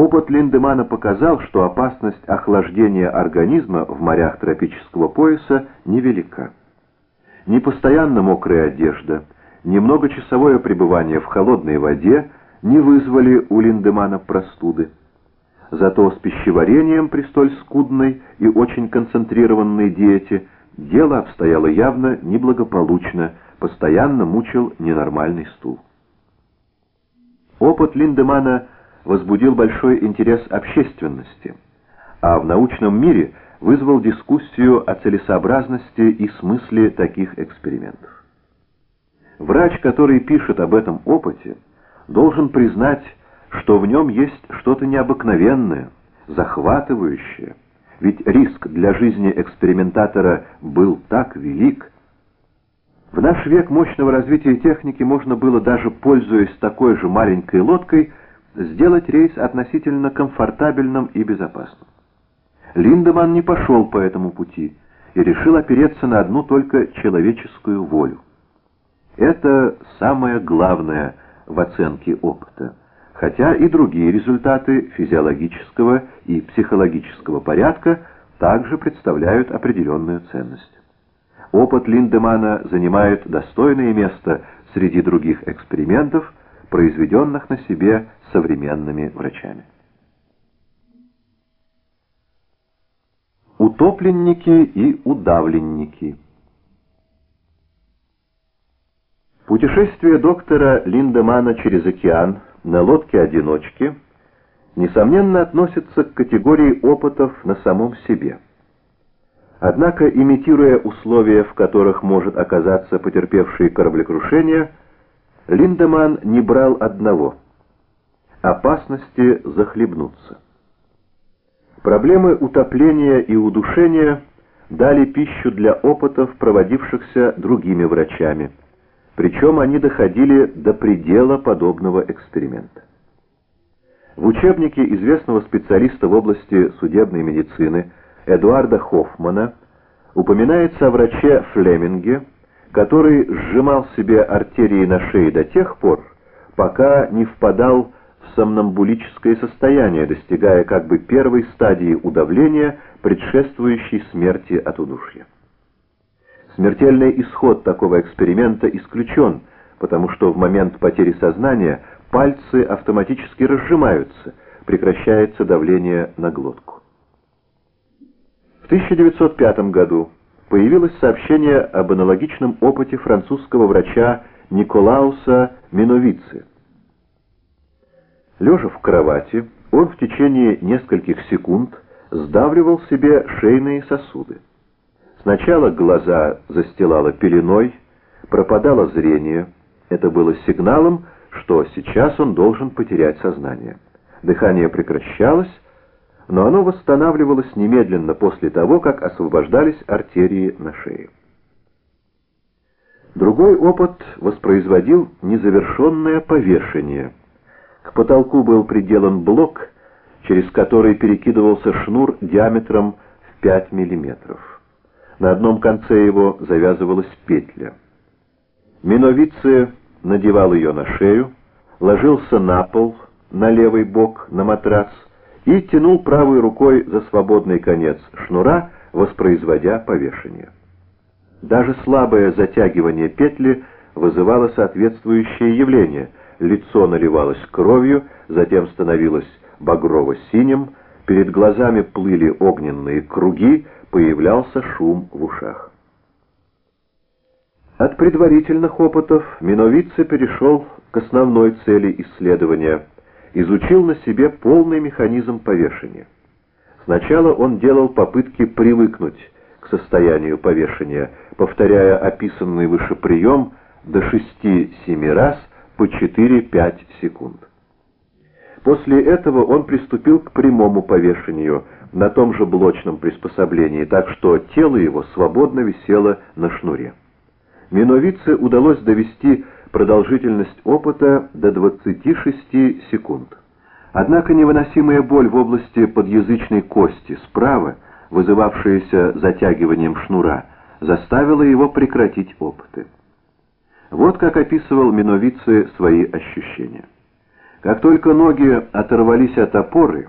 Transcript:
Опыт Линдемана показал, что опасность охлаждения организма в морях тропического пояса невелика. Ни постоянно мокрая одежда, ни многочасовое пребывание в холодной воде не вызвали у Линдемана простуды. Зато с пищеварением при столь скудной и очень концентрированной диете дело обстояло явно неблагополучно, постоянно мучил ненормальный стул. Опыт Линдемана возбудил большой интерес общественности, а в научном мире вызвал дискуссию о целесообразности и смысле таких экспериментов. Врач, который пишет об этом опыте, должен признать, что в нем есть что-то необыкновенное, захватывающее, ведь риск для жизни экспериментатора был так велик. В наш век мощного развития техники можно было даже, пользуясь такой же маленькой лодкой, сделать рейс относительно комфортабельным и безопасным. Линдеман не пошел по этому пути и решил опереться на одну только человеческую волю. Это самое главное в оценке опыта хотя и другие результаты физиологического и психологического порядка также представляют определенную ценность. Опыт Линдемана занимает достойное место среди других экспериментов, произведенных на себе современными врачами. Утопленники и удавленники Путешествие доктора Линдемана через океан на лодке-одиночке, несомненно, относится к категории опытов на самом себе. Однако, имитируя условия, в которых может оказаться потерпевший кораблекрушение, Линдеман не брал одного — опасности захлебнуться. Проблемы утопления и удушения дали пищу для опытов, проводившихся другими врачами — причем они доходили до предела подобного эксперимента. В учебнике известного специалиста в области судебной медицины Эдуарда Хоффмана упоминается о враче Флеминге, который сжимал себе артерии на шее до тех пор, пока не впадал в сомнамбулическое состояние, достигая как бы первой стадии удавления, предшествующей смерти от удушья. Смертельный исход такого эксперимента исключен, потому что в момент потери сознания пальцы автоматически разжимаются, прекращается давление на глотку. В 1905 году появилось сообщение об аналогичном опыте французского врача Николауса Миновицы. Лежа в кровати, он в течение нескольких секунд сдавливал себе шейные сосуды. Сначала глаза застилало пеленой, пропадало зрение. Это было сигналом, что сейчас он должен потерять сознание. Дыхание прекращалось, но оно восстанавливалось немедленно после того, как освобождались артерии на шее. Другой опыт воспроизводил незавершенное повешение. К потолку был приделан блок, через который перекидывался шнур диаметром в 5 миллиметров. На одном конце его завязывалась петля. Миновице надевал ее на шею, ложился на пол, на левый бок, на матрас и тянул правой рукой за свободный конец шнура, воспроизводя повешение. Даже слабое затягивание петли вызывало соответствующее явление. Лицо наливалось кровью, затем становилось багрово-синим, перед глазами плыли огненные круги, появлялся шум в ушах. От предварительных опытов Миновице перешел к основной цели исследования, изучил на себе полный механизм повешения. Сначала он делал попытки привыкнуть к состоянию повешения, повторяя описанный выше прием до 6-7 раз по 4-5 секунд. После этого он приступил к прямому повешению – на том же блочном приспособлении, так что тело его свободно висело на шнуре. Миновице удалось довести продолжительность опыта до 26 секунд. Однако невыносимая боль в области подъязычной кости справа, вызывавшаяся затягиванием шнура, заставила его прекратить опыты. Вот как описывал Миновице свои ощущения. Как только ноги оторвались от опоры,